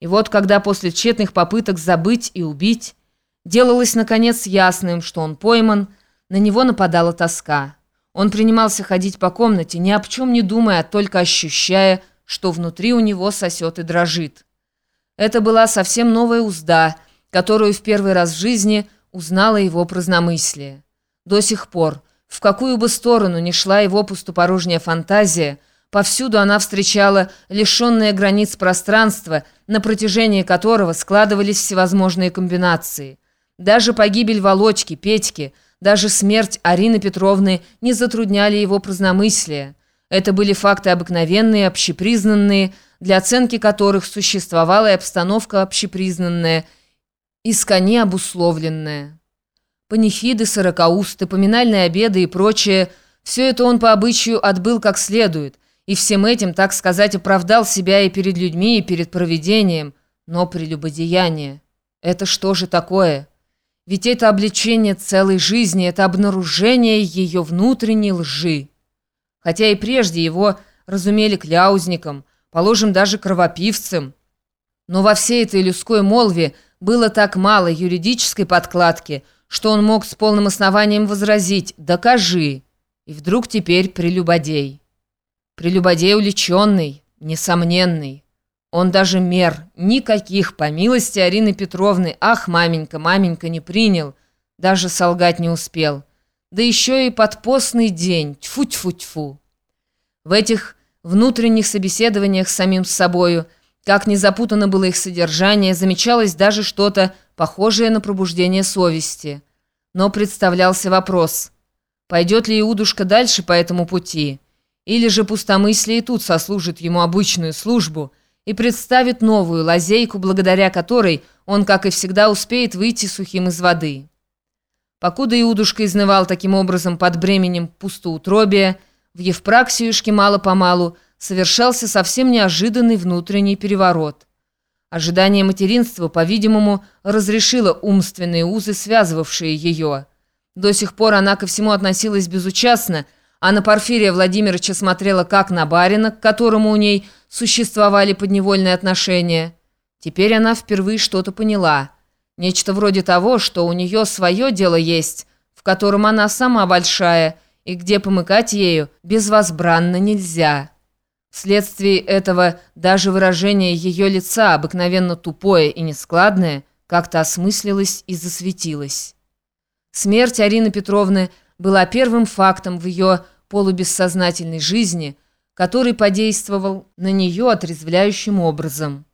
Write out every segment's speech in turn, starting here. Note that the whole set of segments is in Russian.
И вот когда после тщетных попыток забыть и убить, делалось наконец ясным, что он пойман, на него нападала тоска. Он принимался ходить по комнате, ни о чем не думая, а только ощущая, что внутри у него сосет и дрожит. Это была совсем новая узда, которую в первый раз в жизни узнала его праздномыслие. До сих пор, в какую бы сторону ни шла его пустопорожняя фантазия, Повсюду она встречала лишенное границ пространства, на протяжении которого складывались всевозможные комбинации. Даже погибель Володьки, Петьки, даже смерть Арины Петровны не затрудняли его праздномыслие. Это были факты обыкновенные, общепризнанные, для оценки которых существовала и обстановка общепризнанная, искони обусловленная. Панихиды, сорокаусты, поминальные обеды и прочее – все это он по обычаю отбыл как следует – и всем этим, так сказать, оправдал себя и перед людьми, и перед провидением. Но прелюбодеяние – это что же такое? Ведь это обличение целой жизни, это обнаружение ее внутренней лжи. Хотя и прежде его разумели кляузником, положим, даже кровопивцем. Но во всей этой людской молве было так мало юридической подкладки, что он мог с полным основанием возразить «докажи». И вдруг теперь прелюбодей. Прелюбодей уличенный, несомненный. Он даже мер никаких, по милости Арины Петровны. Ах, маменька, маменька не принял, даже солгать не успел. Да еще и под постный день, тьфу-тьфу-тьфу. В этих внутренних собеседованиях с самим собою, как не запутано было их содержание, замечалось даже что-то похожее на пробуждение совести. Но представлялся вопрос, пойдет ли Иудушка дальше по этому пути – или же пустомыслие и тут сослужит ему обычную службу и представит новую лазейку, благодаря которой он, как и всегда, успеет выйти сухим из воды. Покуда Иудушка изнывал таким образом под бременем пустоутробия, в Евпраксиюшке мало-помалу совершался совсем неожиданный внутренний переворот. Ожидание материнства, по-видимому, разрешило умственные узы, связывавшие ее. До сих пор она ко всему относилась безучастно, а на Порфирия Владимировича смотрела как на барина, к которому у ней существовали подневольные отношения. Теперь она впервые что-то поняла. Нечто вроде того, что у нее свое дело есть, в котором она сама большая, и где помыкать ею безвозбранно нельзя. Вследствие этого даже выражение ее лица, обыкновенно тупое и нескладное, как-то осмыслилось и засветилось. Смерть Арины Петровны – была первым фактом в ее полубессознательной жизни, который подействовал на нее отрезвляющим образом.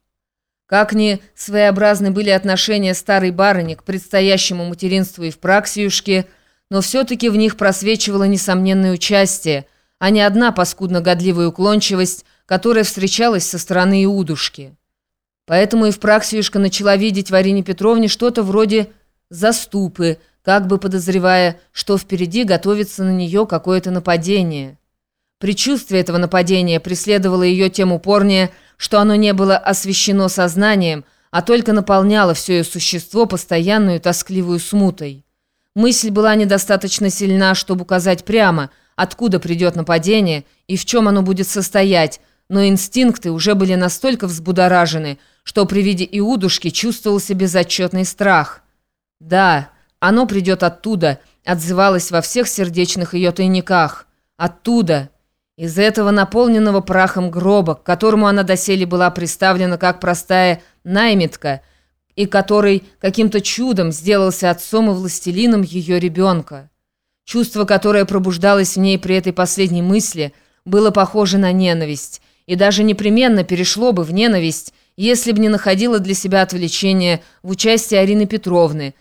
Как ни своеобразны были отношения старой барыни к предстоящему материнству и в Праксиюшке, но все-таки в них просвечивало несомненное участие, а не одна паскудно-годливая уклончивость, которая встречалась со стороны Иудушки. Поэтому и в Праксиюшка начала видеть в Арине Петровне что-то вроде «заступы», как бы подозревая, что впереди готовится на нее какое-то нападение. Предчувствие этого нападения преследовало ее тем упорнее, что оно не было освещено сознанием, а только наполняло все ее существо постоянную тоскливую смутой. Мысль была недостаточно сильна, чтобы указать прямо, откуда придет нападение и в чем оно будет состоять, но инстинкты уже были настолько взбудоражены, что при виде Иудушки чувствовался безотчетный страх. Да, оно придет оттуда, отзывалось во всех сердечных ее тайниках. Оттуда, из этого наполненного прахом гроба, к которому она доселе была приставлена как простая наймитка, и который каким-то чудом сделался отцом и властелином ее ребенка. Чувство, которое пробуждалось в ней при этой последней мысли, было похоже на ненависть, и даже непременно перешло бы в ненависть, если бы не находило для себя отвлечения в участии Арины Петровны,